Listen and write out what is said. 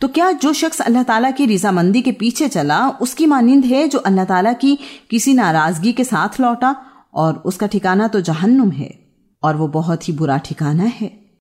तो क्या जो शख्स अल्लाह ताला की रजामंदी के पीछे चला, उसकी मानिंद है जो अल्लाह ताला की किसी नाराज़गी के साथ लौटा? और उसका ठिकाना तो जहन्नुम है, और वो बहुत ही बुरा ठिकाना है।